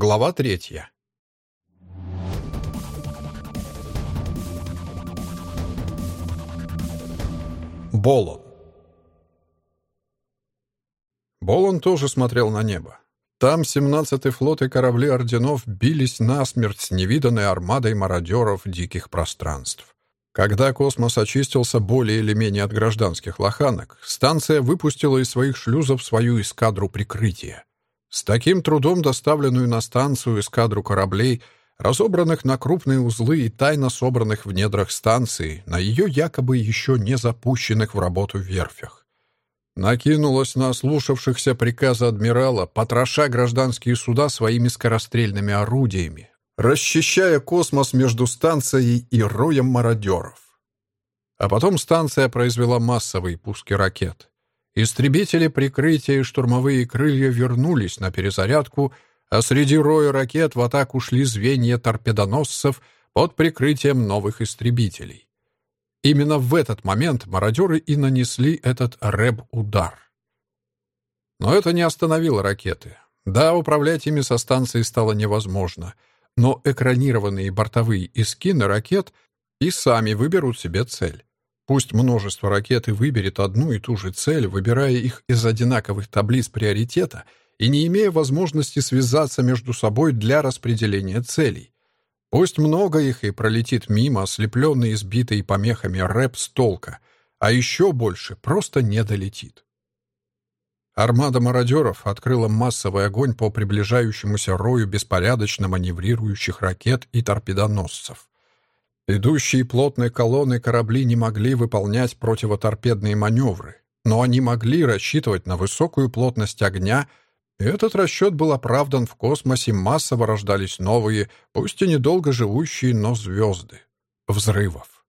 Глава третья. Болон. Болон тоже смотрел на небо. Там 17-й флот и корабли орденов бились насмерть с невиданной армадой мародеров диких пространств. Когда космос очистился более или менее от гражданских лоханок, станция выпустила из своих шлюзов свою эскадру прикрытия. С таким трудом доставленную на станцию эскадру кораблей, разобранных на крупные узлы и тайно собранных в недрах станции, на ее якобы еще не запущенных в работу верфях. Накинулась на слушавшихся приказа адмирала, потроша гражданские суда своими скорострельными орудиями, расчищая космос между станцией и роем мародеров. А потом станция произвела массовые пуски ракет. Истребители прикрытия и штурмовые крылья вернулись на перезарядку, а среди роя ракет в атаку шли звенья торпедоносцев под прикрытием новых истребителей. Именно в этот момент мародеры и нанесли этот рэб-удар. Но это не остановило ракеты. Да, управлять ими со станции стало невозможно, но экранированные бортовые эскины ракет и сами выберут себе цель. Пусть множество ракет и выберет одну и ту же цель, выбирая их из одинаковых таблиц приоритета и не имея возможности связаться между собой для распределения целей. Пусть много их и пролетит мимо, ослепленный избитой помехами рэп с толка, а еще больше просто не долетит. Армада мародеров открыла массовый огонь по приближающемуся рою беспорядочно маневрирующих ракет и торпедоносцев. Идущие плотной колонной корабли не могли выполнять противоторпедные маневры, но они могли рассчитывать на высокую плотность огня, и этот расчет был оправдан в космосе, массово рождались новые, пусть и недолго живущие, но звезды. Взрывов.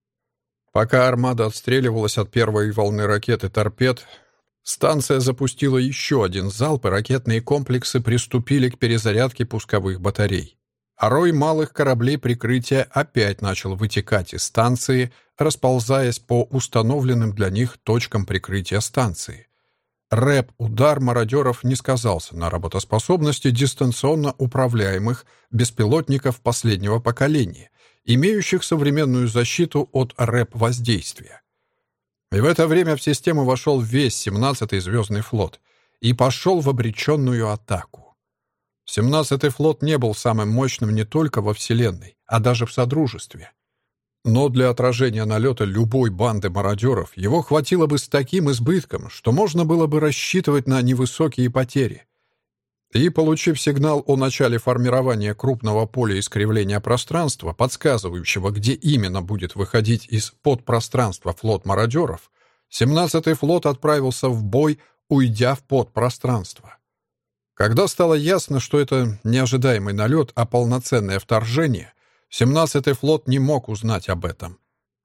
Пока армада отстреливалась от первой волны ракет и торпед, станция запустила еще один залп, и ракетные комплексы приступили к перезарядке пусковых батарей рой малых кораблей прикрытия опять начал вытекать из станции, расползаясь по установленным для них точкам прикрытия станции. РЭП-удар мародеров не сказался на работоспособности дистанционно управляемых беспилотников последнего поколения, имеющих современную защиту от РЭП-воздействия. И в это время в систему вошел весь 17-й звездный флот и пошел в обреченную атаку. 17-й флот не был самым мощным не только во Вселенной, а даже в Содружестве. Но для отражения налета любой банды мародеров его хватило бы с таким избытком, что можно было бы рассчитывать на невысокие потери. И, получив сигнал о начале формирования крупного поля искривления пространства, подсказывающего, где именно будет выходить из подпространства флот мародеров, 17-й флот отправился в бой, уйдя в подпространство. Когда стало ясно, что это не ожидаемый налет, а полноценное вторжение, 17-й флот не мог узнать об этом.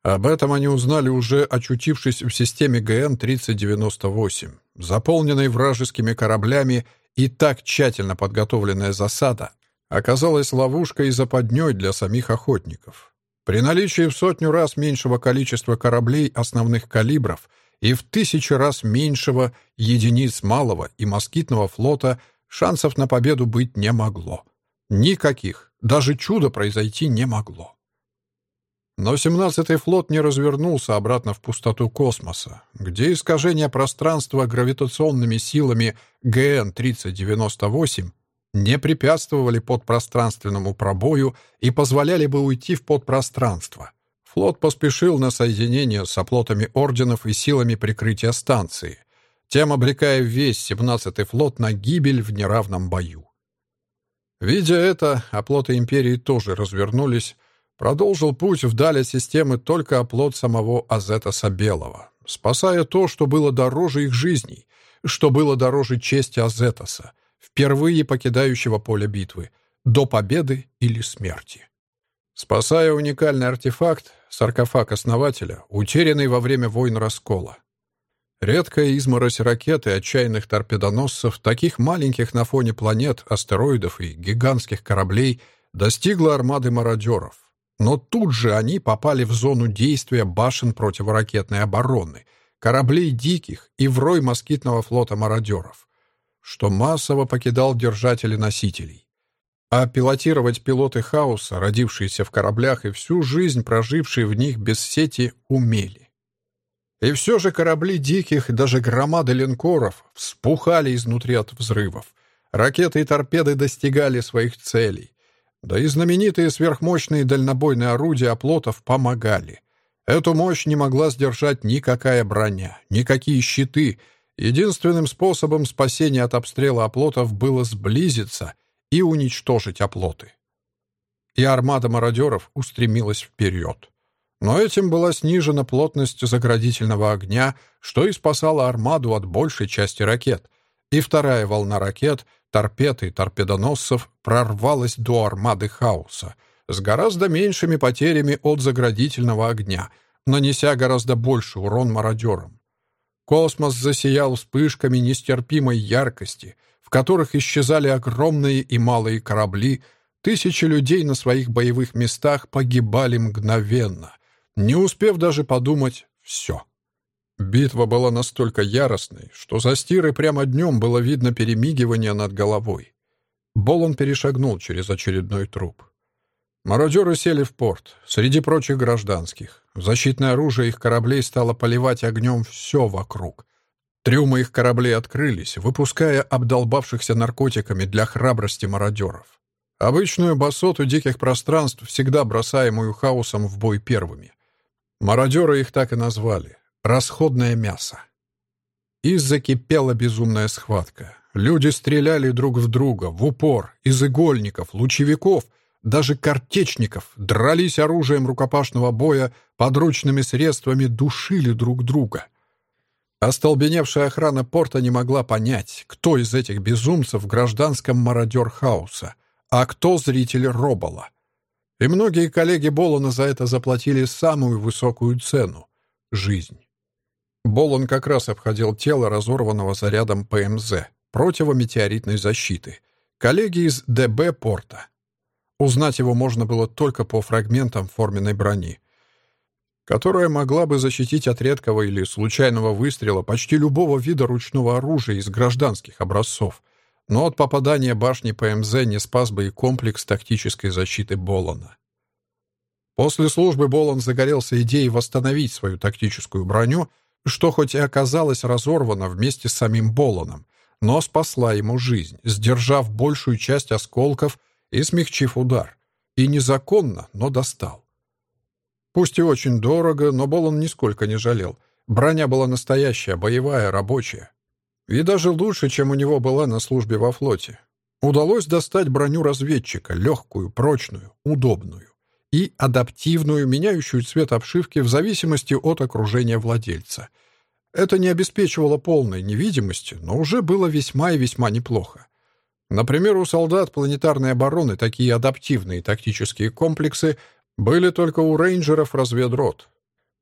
Об этом они узнали уже очутившись в системе ГН-3098, заполненной вражескими кораблями, и так тщательно подготовленная засада оказалась ловушкой и западней для самих охотников. При наличии в сотню раз меньшего количества кораблей основных калибров и в тысячи раз меньшего единиц малого и москитного флота – шансов на победу быть не могло. Никаких. Даже чудо произойти не могло. Но 17-й флот не развернулся обратно в пустоту космоса, где искажение пространства гравитационными силами ГН-3098 не препятствовали подпространственному пробою и позволяли бы уйти в подпространство. Флот поспешил на соединение с оплотами орденов и силами прикрытия станции, тем обрекая весь 17-й флот на гибель в неравном бою. Видя это, оплоты империи тоже развернулись, продолжил путь вдаль от системы только оплот самого Азетаса Белого, спасая то, что было дороже их жизней, что было дороже чести Азетаса, впервые покидающего поле битвы, до победы или смерти. Спасая уникальный артефакт, саркофаг основателя, утерянный во время войн раскола, Редкая изморозь ракет и отчаянных торпедоносцев, таких маленьких на фоне планет, астероидов и гигантских кораблей, достигла армады мародеров. Но тут же они попали в зону действия башен противоракетной обороны, кораблей диких и в рой москитного флота мародеров, что массово покидал держатели носителей. а пилотировать пилоты хаоса, родившиеся в кораблях и всю жизнь прожившие в них без сети, умели. И все же корабли диких, даже громады линкоров, вспухали изнутри от взрывов. Ракеты и торпеды достигали своих целей. Да и знаменитые сверхмощные дальнобойные орудия оплотов помогали. Эту мощь не могла сдержать никакая броня, никакие щиты. Единственным способом спасения от обстрела оплотов было сблизиться и уничтожить оплоты. И армада мародеров устремилась вперед. Но этим была снижена плотность заградительного огня, что и спасало армаду от большей части ракет. И вторая волна ракет торпед и торпедоносцев прорвалась до армады хаоса с гораздо меньшими потерями от заградительного огня, нанеся гораздо больше урон мародерам. Космос засиял вспышками нестерпимой яркости, в которых исчезали огромные и малые корабли, тысячи людей на своих боевых местах погибали мгновенно, не успев даже подумать «все». Битва была настолько яростной, что за стирой прямо днем было видно перемигивание над головой. Болон перешагнул через очередной труп. Мародеры сели в порт, среди прочих гражданских. Защитное оружие их кораблей стало поливать огнем все вокруг. Трюмы их кораблей открылись, выпуская обдолбавшихся наркотиками для храбрости мародеров. Обычную басоту диких пространств, всегда бросаемую хаосом в бой первыми. Мародеры их так и назвали Расходное мясо. И закипела безумная схватка. Люди стреляли друг в друга, в упор, из игольников, лучевиков, даже картечников, дрались оружием рукопашного боя, подручными средствами душили друг друга. Остолбеневшая охрана порта не могла понять, кто из этих безумцев в гражданском мародер хаоса, а кто зритель Робола. И многие коллеги Болона за это заплатили самую высокую цену — жизнь. Болон как раз обходил тело разорванного зарядом ПМЗ противометеоритной защиты. Коллеги из ДБ порта. Узнать его можно было только по фрагментам форменной брони, которая могла бы защитить от редкого или случайного выстрела почти любого вида ручного оружия из гражданских образцов. Но от попадания башни ПМЗ не спас бы и комплекс тактической защиты Болона. После службы Болон загорелся идеей восстановить свою тактическую броню — что хоть и оказалась разорвана вместе с самим Болоном, но спасла ему жизнь, сдержав большую часть осколков и смягчив удар. И незаконно, но достал. Пусть и очень дорого, но Болон нисколько не жалел. Броня была настоящая, боевая, рабочая. И даже лучше, чем у него была на службе во флоте. Удалось достать броню разведчика, легкую, прочную, удобную и адаптивную, меняющую цвет обшивки в зависимости от окружения владельца. Это не обеспечивало полной невидимости, но уже было весьма и весьма неплохо. Например, у солдат планетарной обороны такие адаптивные тактические комплексы были только у рейнджеров разведрот.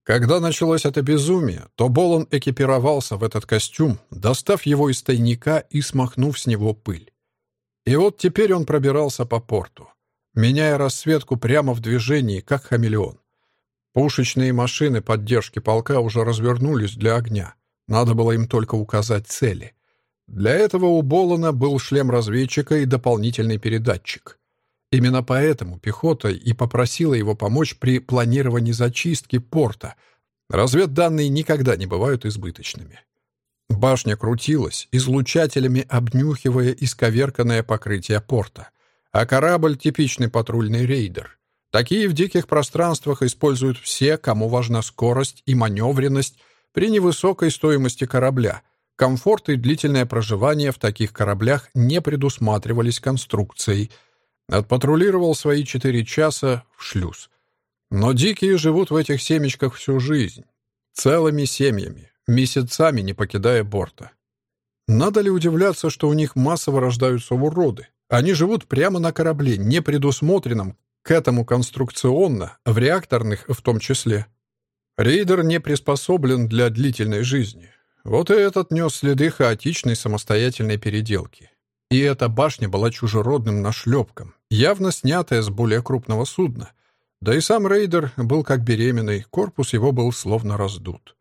Когда началось это безумие, то Болон экипировался в этот костюм, достав его из тайника и смахнув с него пыль. И вот теперь он пробирался по порту меняя расцветку прямо в движении, как хамелеон. Пушечные машины поддержки полка уже развернулись для огня. Надо было им только указать цели. Для этого у Болона был шлем разведчика и дополнительный передатчик. Именно поэтому пехота и попросила его помочь при планировании зачистки порта. Разведданные никогда не бывают избыточными. Башня крутилась, излучателями обнюхивая исковерканное покрытие порта — а корабль — типичный патрульный рейдер. Такие в диких пространствах используют все, кому важна скорость и маневренность при невысокой стоимости корабля. Комфорт и длительное проживание в таких кораблях не предусматривались конструкцией. Отпатрулировал свои четыре часа в шлюз. Но дикие живут в этих семечках всю жизнь. Целыми семьями, месяцами не покидая борта. Надо ли удивляться, что у них массово рождаются уроды? Они живут прямо на корабле, не предусмотренном к этому конструкционно, в реакторных в том числе. Рейдер не приспособлен для длительной жизни. Вот и этот нес следы хаотичной самостоятельной переделки. И эта башня была чужеродным нашлепком, явно снятая с более крупного судна. Да и сам рейдер был как беременный, корпус его был словно раздут.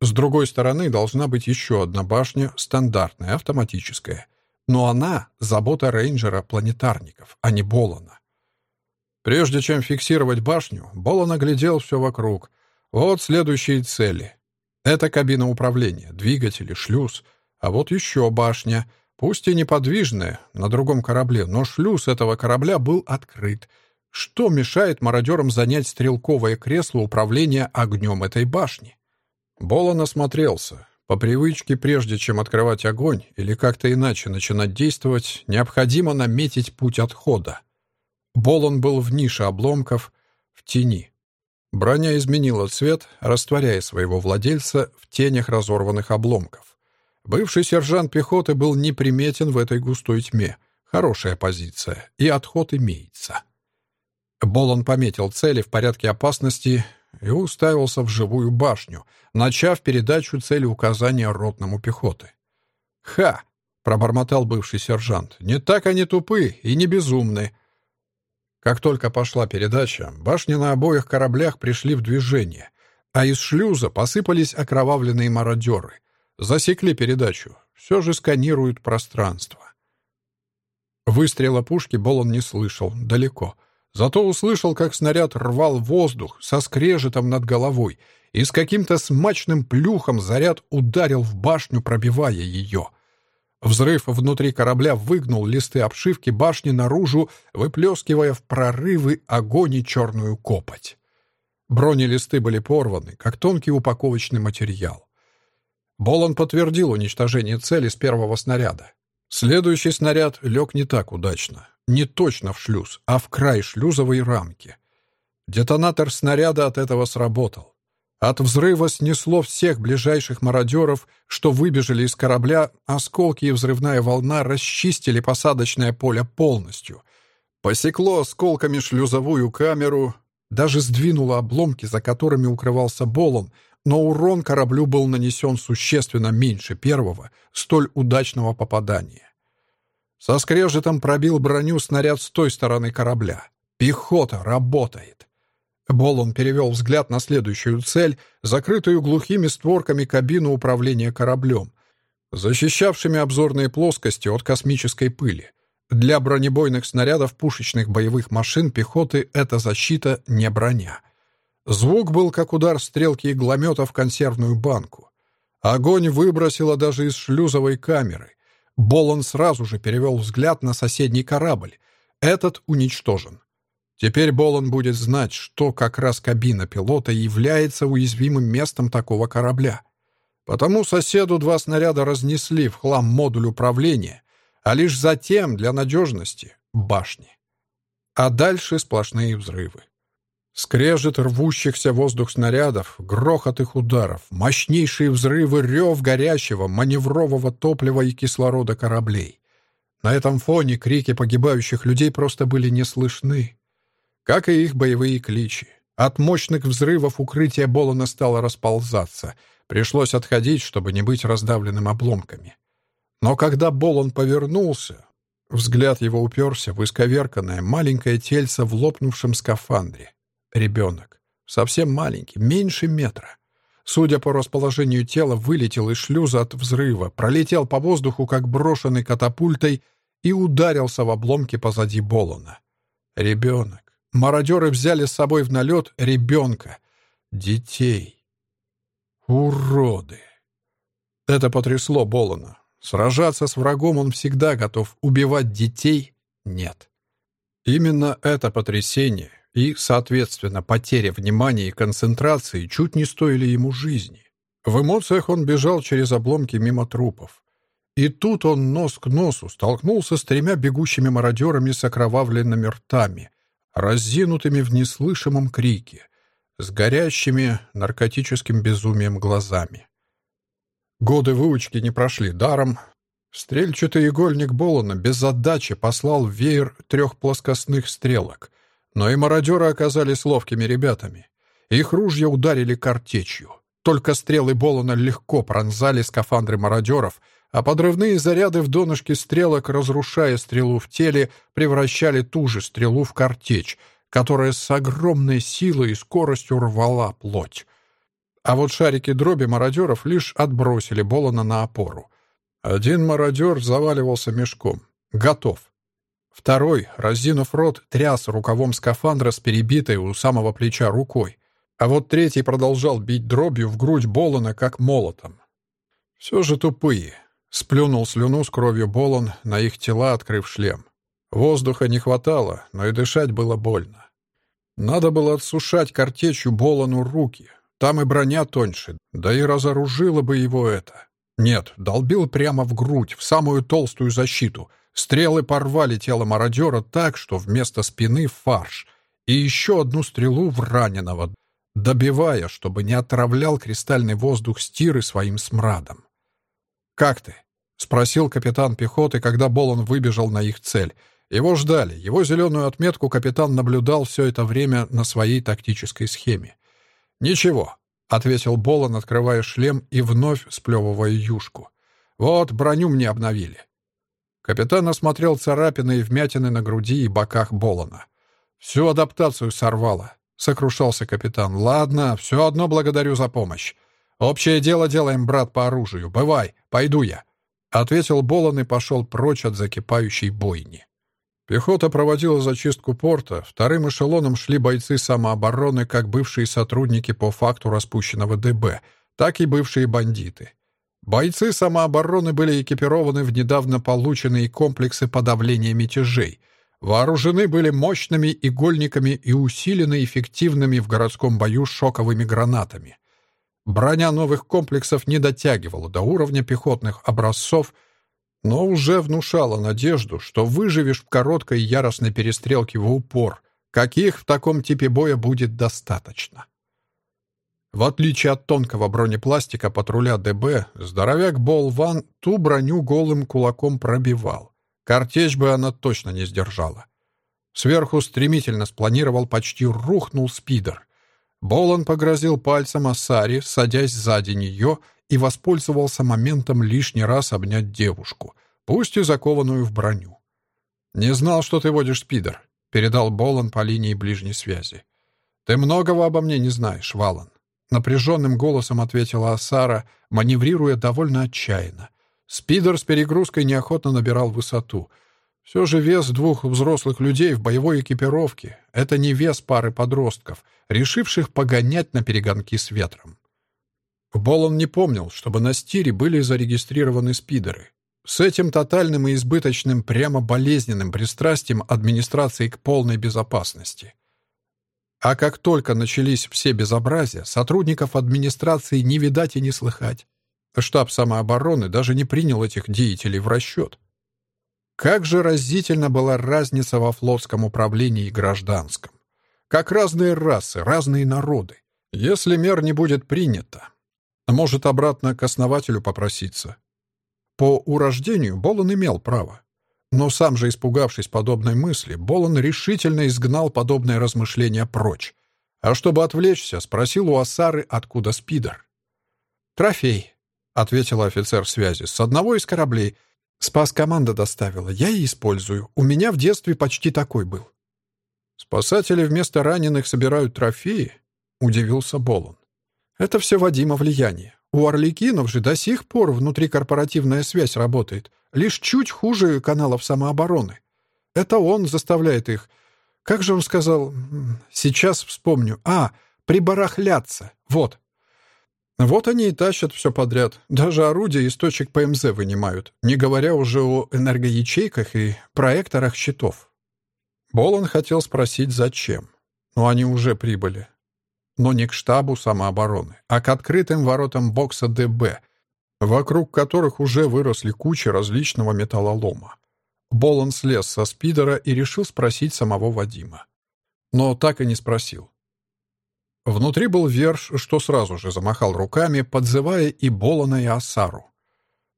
С другой стороны должна быть еще одна башня, стандартная, автоматическая — но она — забота рейнджера-планетарников, а не Болона. Прежде чем фиксировать башню, Болон оглядел все вокруг. Вот следующие цели. Это кабина управления, двигатели, шлюз. А вот еще башня, пусть и неподвижная, на другом корабле, но шлюз этого корабля был открыт. Что мешает мародерам занять стрелковое кресло управления огнем этой башни? Болон осмотрелся. По привычке, прежде чем открывать огонь или как-то иначе начинать действовать, необходимо наметить путь отхода. Болон был в нише обломков, в тени. Броня изменила цвет, растворяя своего владельца в тенях разорванных обломков. Бывший сержант пехоты был неприметен в этой густой тьме. Хорошая позиция, и отход имеется. Болон пометил цели в порядке опасности и уставился в живую башню, начав передачу цели указания ротному пехоты. «Ха!» — пробормотал бывший сержант. «Не так они тупы и не безумны. Как только пошла передача, башни на обоих кораблях пришли в движение, а из шлюза посыпались окровавленные мародеры. Засекли передачу. Все же сканируют пространство. Выстрела пушки Болон не слышал, далеко. Зато услышал, как снаряд рвал воздух со скрежетом над головой, и с каким-то смачным плюхом заряд ударил в башню, пробивая ее — Взрыв внутри корабля выгнул листы обшивки башни наружу, выплескивая в прорывы огонь и черную копоть. Бронелисты были порваны, как тонкий упаковочный материал. Болон подтвердил уничтожение цели с первого снаряда. Следующий снаряд лег не так удачно. Не точно в шлюз, а в край шлюзовой рамки. Детонатор снаряда от этого сработал. От взрыва снесло всех ближайших мародеров, что выбежали из корабля, осколки и взрывная волна расчистили посадочное поле полностью. Посекло осколками шлюзовую камеру, даже сдвинуло обломки, за которыми укрывался Болон, но урон кораблю был нанесен существенно меньше первого, столь удачного попадания. Со скрежетом пробил броню снаряд с той стороны корабля. Пехота работает. Болон перевел взгляд на следующую цель, закрытую глухими створками кабину управления кораблем, защищавшими обзорные плоскости от космической пыли. Для бронебойных снарядов пушечных боевых машин пехоты эта защита не броня. Звук был как удар стрелки игломета в консервную банку. Огонь выбросило даже из шлюзовой камеры. Болон сразу же перевел взгляд на соседний корабль. Этот уничтожен. Теперь Болон будет знать, что как раз кабина пилота является уязвимым местом такого корабля. Потому соседу два снаряда разнесли в хлам модуль управления, а лишь затем, для надежности, башни. А дальше сплошные взрывы. Скрежет рвущихся воздух снарядов, грохот их ударов, мощнейшие взрывы, рев горящего, маневрового топлива и кислорода кораблей. На этом фоне крики погибающих людей просто были не слышны как и их боевые кличи. От мощных взрывов укрытие Болона стало расползаться. Пришлось отходить, чтобы не быть раздавленным обломками. Но когда Болон повернулся, взгляд его уперся в исковерканное маленькое тельце в лопнувшем скафандре. Ребенок. Совсем маленький, меньше метра. Судя по расположению тела, вылетел из шлюза от взрыва, пролетел по воздуху, как брошенный катапультой, и ударился в обломки позади Болона. Ребенок. Мародеры взяли с собой в налет ребенка, детей. Уроды! Это потрясло Болона. Сражаться с врагом он всегда готов, убивать детей — нет. Именно это потрясение и, соответственно, потеря внимания и концентрации чуть не стоили ему жизни. В эмоциях он бежал через обломки мимо трупов. И тут он нос к носу столкнулся с тремя бегущими мародерами с окровавленными ртами, разинутыми в неслышимом крике, с горящими наркотическим безумием глазами. Годы выучки не прошли даром. Стрельчатый игольник Болона без задачи послал веер трех плоскостных стрелок, но и мародеры оказались ловкими ребятами. Их ружья ударили картечью. Только стрелы Болона легко пронзали скафандры мародеров — а подрывные заряды в донышке стрелок, разрушая стрелу в теле, превращали ту же стрелу в картечь, которая с огромной силой и скоростью рвала плоть. А вот шарики дроби мародеров лишь отбросили Болона на опору. Один мародер заваливался мешком. Готов. Второй, раздинув рот, тряс рукавом скафандра с перебитой у самого плеча рукой. А вот третий продолжал бить дробью в грудь Болона, как молотом. Все же тупые. Сплюнул слюну с кровью Болон на их тела, открыв шлем. Воздуха не хватало, но и дышать было больно. Надо было отсушать картечью Болону руки. Там и броня тоньше, да и разоружило бы его это. Нет, долбил прямо в грудь, в самую толстую защиту. Стрелы порвали тело мародера так, что вместо спины фарш. И еще одну стрелу в раненого, добивая, чтобы не отравлял кристальный воздух стиры своим смрадом. «Как ты?» — спросил капитан пехоты, когда Болон выбежал на их цель. Его ждали. Его зеленую отметку капитан наблюдал все это время на своей тактической схеме. «Ничего», — ответил Болон, открывая шлем и вновь сплевывая юшку. «Вот, броню мне обновили». Капитан осмотрел царапины и вмятины на груди и боках Болона. «Всю адаптацию сорвало», — сокрушался капитан. «Ладно, все одно благодарю за помощь. Общее дело делаем, брат, по оружию. Бывай, пойду я», — ответил Болон и пошел прочь от закипающей бойни. Пехота проводила зачистку порта, вторым эшелоном шли бойцы самообороны, как бывшие сотрудники по факту распущенного ДБ, так и бывшие бандиты. Бойцы самообороны были экипированы в недавно полученные комплексы подавления мятежей, вооружены были мощными игольниками и усилены эффективными в городском бою шоковыми гранатами. Броня новых комплексов не дотягивала до уровня пехотных образцов — но уже внушала надежду, что выживешь в короткой яростной перестрелке в упор, каких в таком типе боя будет достаточно. В отличие от тонкого бронепластика патруля ДБ, здоровяк Болван ту броню голым кулаком пробивал. Картечь бы она точно не сдержала. Сверху стремительно спланировал, почти рухнул спидер. Болон погрозил пальцем Асари, садясь сзади нее и воспользовался моментом лишний раз обнять девушку, пусть и закованную в броню. «Не знал, что ты водишь спидер», — передал Болан по линии ближней связи. «Ты многого обо мне не знаешь, Валан», — напряженным голосом ответила Асара, маневрируя довольно отчаянно. Спидер с перегрузкой неохотно набирал высоту. Все же вес двух взрослых людей в боевой экипировке — это не вес пары подростков, решивших погонять на перегонки с ветром. Болон не помнил, чтобы на стире были зарегистрированы спидеры. С этим тотальным и избыточным, прямо болезненным пристрастием администрации к полной безопасности. А как только начались все безобразия, сотрудников администрации не видать и не слыхать. Штаб самообороны даже не принял этих деятелей в расчет. Как же разительно была разница во флотском управлении и гражданском. Как разные расы, разные народы. Если мер не будет принято, может, обратно к основателю попроситься. По урождению Болон имел право. Но сам же, испугавшись подобной мысли, Болон решительно изгнал подобное размышление прочь. А чтобы отвлечься, спросил у Асары, откуда спидер. «Трофей», — ответила офицер связи, — «с одного из кораблей. Спас команда доставила. Я и использую. У меня в детстве почти такой был». «Спасатели вместо раненых собирают трофеи?» — удивился Болон. Это все Вадима влияние. У Орликинов же до сих пор внутрикорпоративная связь работает, лишь чуть хуже каналов самообороны. Это он заставляет их... Как же он сказал? Сейчас вспомню. А, прибарахляться. Вот. Вот они и тащат все подряд. Даже орудия из точек ПМЗ вынимают, не говоря уже о энергоячейках и проекторах щитов. Болон хотел спросить, зачем. Но они уже прибыли но не к штабу самообороны, а к открытым воротам бокса ДБ, вокруг которых уже выросли кучи различного металлолома. Болон слез со спидера и решил спросить самого Вадима. Но так и не спросил. Внутри был Верш, что сразу же замахал руками, подзывая и Болона, и Асару.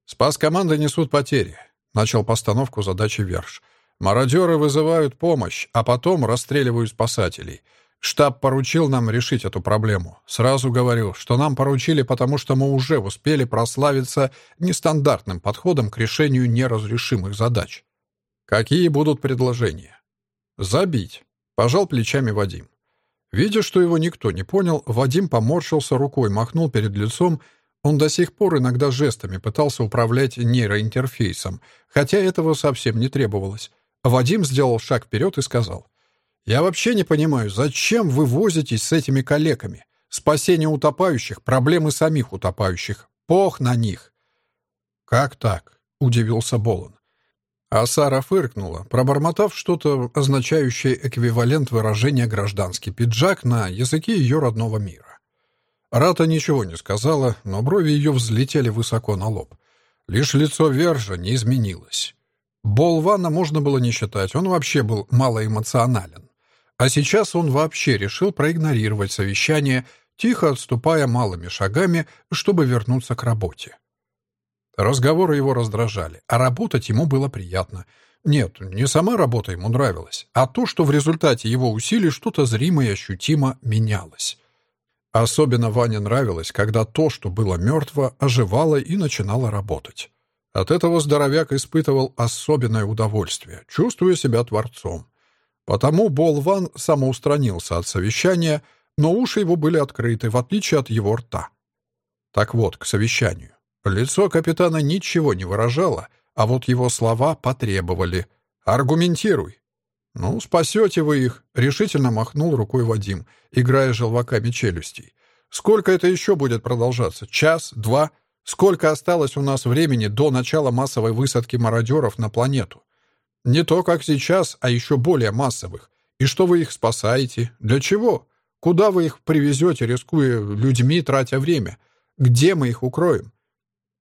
«Спас команды несут потери», — начал постановку задачи Верш. «Мародеры вызывают помощь, а потом расстреливают спасателей. Штаб поручил нам решить эту проблему. Сразу говорю, что нам поручили, потому что мы уже успели прославиться нестандартным подходом к решению неразрешимых задач. Какие будут предложения? Забить. Пожал плечами Вадим. Видя, что его никто не понял, Вадим поморщился рукой, махнул перед лицом, Он до сих пор иногда жестами пытался управлять нейроинтерфейсом, хотя этого совсем не требовалось. Вадим сделал шаг вперед и сказал, «Я вообще не понимаю, зачем вы возитесь с этими калеками? Спасение утопающих, проблемы самих утопающих. Пох на них!» «Как так?» — удивился Болон. А Сара фыркнула, пробормотав что-то, означающее эквивалент выражения «гражданский пиджак» на языке ее родного мира. Рата ничего не сказала, но брови ее взлетели высоко на лоб. Лишь лицо Вержа не изменилось. Болвана можно было не считать, он вообще был малоэмоционален. А сейчас он вообще решил проигнорировать совещание, тихо отступая малыми шагами, чтобы вернуться к работе. Разговоры его раздражали, а работать ему было приятно. Нет, не сама работа ему нравилась, а то, что в результате его усилий что-то зримо и ощутимо менялось. Особенно Ване нравилось, когда то, что было мертво, оживало и начинало работать. От этого здоровяк испытывал особенное удовольствие, чувствуя себя творцом. Потому Болван самоустранился от совещания, но уши его были открыты, в отличие от его рта. Так вот, к совещанию. Лицо капитана ничего не выражало, а вот его слова потребовали. «Аргументируй!» «Ну, спасете вы их», — решительно махнул рукой Вадим, играя желваками челюстей. «Сколько это еще будет продолжаться? Час? Два? Сколько осталось у нас времени до начала массовой высадки мародеров на планету? Не то, как сейчас, а еще более массовых. И что вы их спасаете? Для чего? Куда вы их привезете, рискуя людьми, тратя время? Где мы их укроем?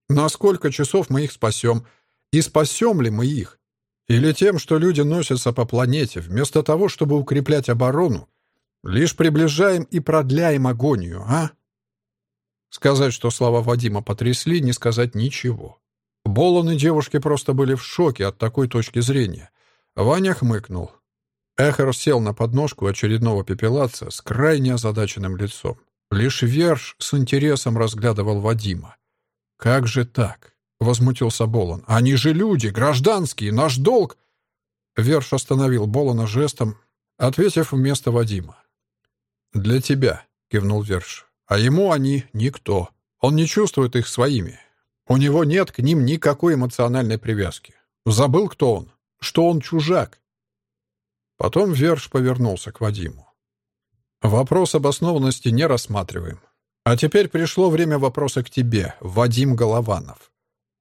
На сколько часов мы их спасем? И спасем ли мы их? Или тем, что люди носятся по планете, вместо того, чтобы укреплять оборону, лишь приближаем и продляем агонию, а? Сказать, что слова Вадима потрясли, не сказать ничего. Болон и девушки просто были в шоке от такой точки зрения. Ваня хмыкнул. Эхер сел на подножку очередного пепелаца с крайне озадаченным лицом. Лишь Верш с интересом разглядывал Вадима. «Как же так?» — возмутился Болон. «Они же люди, гражданские, наш долг!» Верш остановил Болона жестом, ответив вместо Вадима. «Для тебя», — кивнул Верш. «А ему они никто. Он не чувствует их своими. У него нет к ним никакой эмоциональной привязки. Забыл, кто он, что он чужак». Потом Верш повернулся к Вадиму. «Вопрос обоснованности не рассматриваем. А теперь пришло время вопроса к тебе, Вадим Голованов.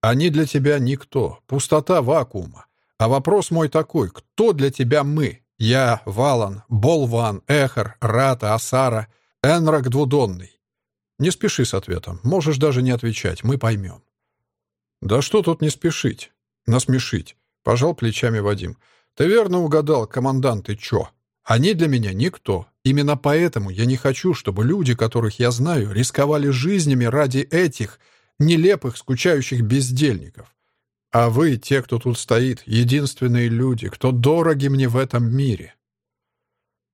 Они для тебя никто, пустота вакуума. А вопрос мой такой, кто для тебя мы? Я, Валан, Болван, Эхар, Рата, Асара, Энрак Двудонный. Не спеши с ответом, можешь даже не отвечать, мы поймем. Да что тут не спешить? Насмешить. Пожал плечами Вадим. Ты верно угадал, командант, и чё? Они для меня никто. Именно поэтому я не хочу, чтобы люди, которых я знаю, рисковали жизнями ради этих нелепых, скучающих бездельников. А вы, те, кто тут стоит, единственные люди, кто дороги мне в этом мире.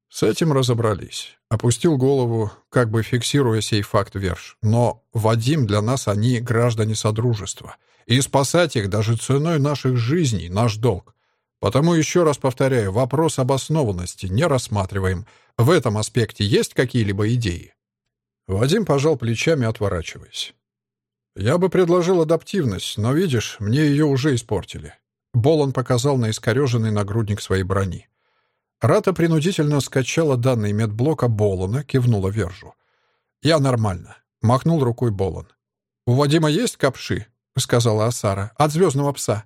С этим разобрались. Опустил голову, как бы фиксируя сей факт верш. Но, Вадим, для нас они граждане Содружества. И спасать их даже ценой наших жизней — наш долг. Потому еще раз повторяю, вопрос обоснованности не рассматриваем. В этом аспекте есть какие-либо идеи?» Вадим пожал плечами, отворачиваясь. «Я бы предложил адаптивность, но, видишь, мне ее уже испортили». Болон показал на искореженный нагрудник своей брони. Рата принудительно скачала данные медблока Болона, кивнула Вержу. «Я нормально», — махнул рукой Болон. «У Вадима есть капши?» — сказала Асара. «От звездного пса».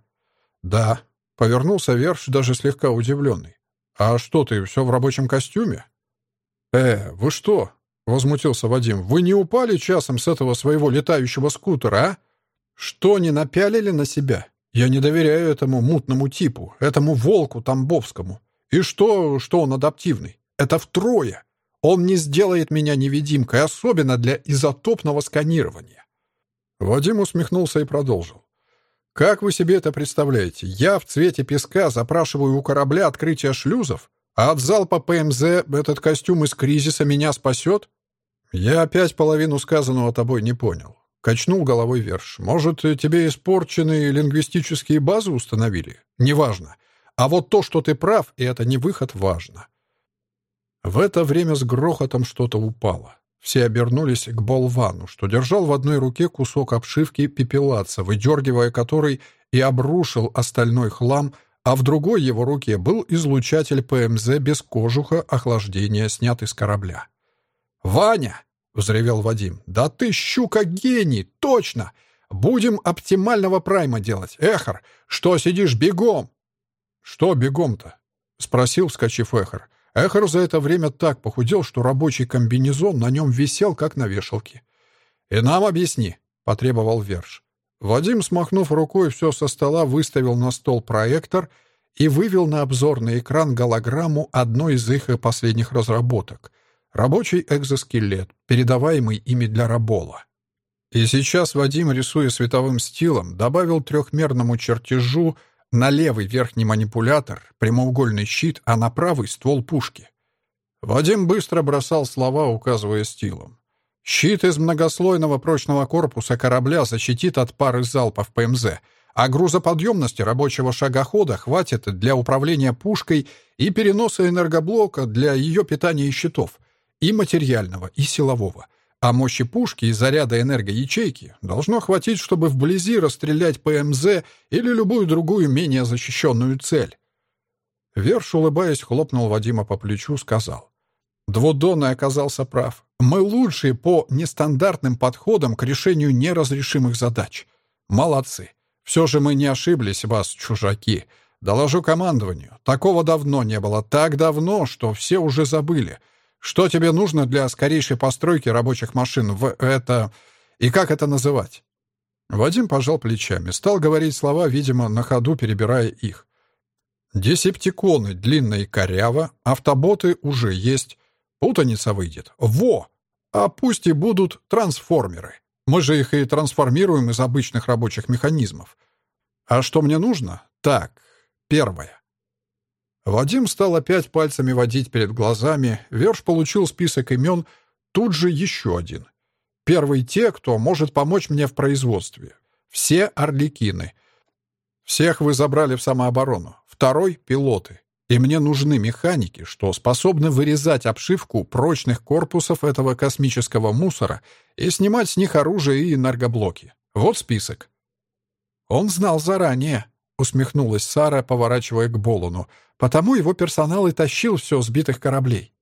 «Да», Повернулся Верш, даже слегка удивленный. «А что ты, все в рабочем костюме?» «Э, вы что?» — возмутился Вадим. «Вы не упали часом с этого своего летающего скутера, а? Что не напялили на себя? Я не доверяю этому мутному типу, этому волку Тамбовскому. И что, что он адаптивный? Это втрое. Он не сделает меня невидимкой, особенно для изотопного сканирования». Вадим усмехнулся и продолжил. Как вы себе это представляете? Я в цвете песка запрашиваю у корабля открытие шлюзов, а от залпа ПМЗ этот костюм из кризиса меня спасет? Я опять половину сказанного тобой не понял. Качнул головой Верш. Может, тебе испорченные лингвистические базы установили? Неважно. А вот то, что ты прав, и это не выход, важно. В это время с грохотом что-то упало. Все обернулись к болвану, что держал в одной руке кусок обшивки пепелаца, выдергивая который и обрушил остальной хлам, а в другой его руке был излучатель ПМЗ без кожуха охлаждения, снятый с корабля. «Ваня!» — взревел Вадим. «Да ты, щука, гений! Точно! Будем оптимального прайма делать. Эхар, что сидишь бегом?» «Что бегом-то?» — спросил, вскочив Эхар. Эхар за это время так похудел, что рабочий комбинезон на нем висел, как на вешалке. «И нам объясни», — потребовал Верш. Вадим, смахнув рукой, все со стола выставил на стол проектор и вывел на обзорный экран голограмму одной из их последних разработок — рабочий экзоскелет, передаваемый ими для Рабола. И сейчас Вадим, рисуя световым стилом, добавил трехмерному чертежу — на левый верхний манипулятор, прямоугольный щит, а на правый — ствол пушки. Вадим быстро бросал слова, указывая стилом. Щит из многослойного прочного корпуса корабля защитит от пары залпов ПМЗ, а грузоподъемности рабочего шагохода хватит для управления пушкой и переноса энергоблока для ее питания и щитов, и материального, и силового — а мощи пушки и заряда энергоячейки должно хватить, чтобы вблизи расстрелять ПМЗ или любую другую менее защищенную цель. Верш, улыбаясь, хлопнул Вадима по плечу, сказал. Двудонный оказался прав. Мы лучшие по нестандартным подходам к решению неразрешимых задач. Молодцы. Все же мы не ошиблись, вас, чужаки. Доложу командованию. Такого давно не было. Так давно, что все уже забыли — что тебе нужно для скорейшей постройки рабочих машин в это... И как это называть?» Вадим пожал плечами, стал говорить слова, видимо, на ходу перебирая их. «Десептиконы длинно и коряво, автоботы уже есть, путаница выйдет. Во! А пусть и будут трансформеры. Мы же их и трансформируем из обычных рабочих механизмов. А что мне нужно? Так, первое. Вадим стал опять пальцами водить перед глазами. Верш получил список имен, тут же еще один. Первый — те, кто может помочь мне в производстве. Все орликины. Всех вы забрали в самооборону. Второй — пилоты. И мне нужны механики, что способны вырезать обшивку прочных корпусов этого космического мусора и снимать с них оружие и энергоблоки. Вот список. Он знал заранее, усмехнулась Сара, поворачивая к Болону. «Потому его персонал и тащил все сбитых кораблей».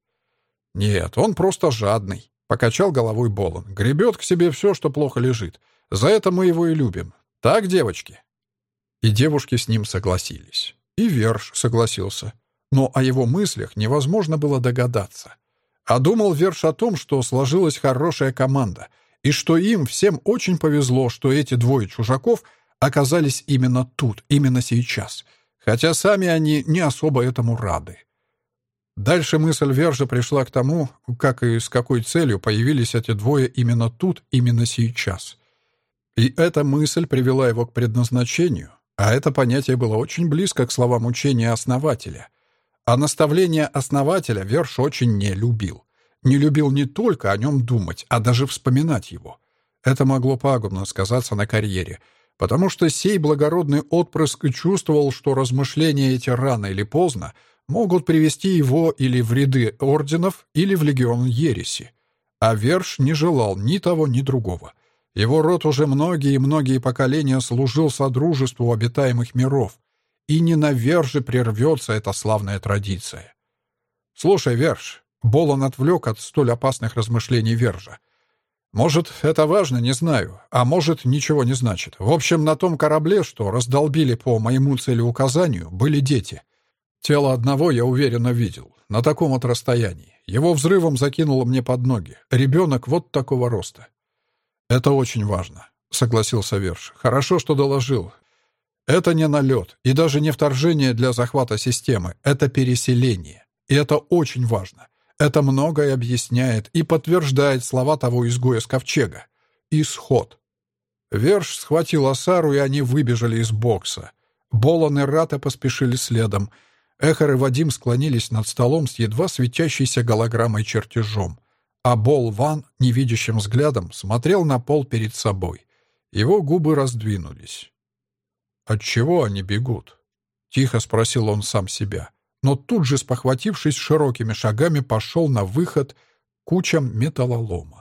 «Нет, он просто жадный», — покачал головой Болон. «Гребет к себе все, что плохо лежит. За это мы его и любим. Так, девочки?» И девушки с ним согласились. И Верш согласился. Но о его мыслях невозможно было догадаться. А думал Верш о том, что сложилась хорошая команда, и что им всем очень повезло, что эти двое чужаков — оказались именно тут, именно сейчас, хотя сами они не особо этому рады. Дальше мысль Вержа пришла к тому, как и с какой целью появились эти двое именно тут, именно сейчас. И эта мысль привела его к предназначению, а это понятие было очень близко к словам учения основателя. А наставление основателя Верш очень не любил. Не любил не только о нем думать, а даже вспоминать его. Это могло пагубно сказаться на карьере — потому что сей благородный отпрыск чувствовал, что размышления эти рано или поздно могут привести его или в ряды орденов, или в легион ереси. А Верш не желал ни того, ни другого. Его род уже многие и многие поколения служил содружеству обитаемых миров, и не на Верже прервется эта славная традиция. «Слушай, Верш», — Болон отвлек от столь опасных размышлений Вержа, может, это важно, не знаю. А может, ничего не значит. В общем, на том корабле, что раздолбили по моему целеуказанию, были дети. Тело одного я уверенно видел. На таком от расстоянии. Его взрывом закинуло мне под ноги. Ребенок вот такого роста. «Это очень важно», — согласился Верш. «Хорошо, что доложил. Это не налет и даже не вторжение для захвата системы. Это переселение. И это очень важно. Это многое объясняет и подтверждает слова того изгоя с ковчега. Исход. Верш схватил Асару, и они выбежали из бокса. Болон и Рата поспешили следом. Эхар и Вадим склонились над столом с едва светящейся голограммой чертежом. А Бол Ван невидящим взглядом смотрел на пол перед собой. Его губы раздвинулись. «От чего они бегут?» — тихо спросил он сам себя но тут же, спохватившись широкими шагами, пошел на выход, кучам металлолома.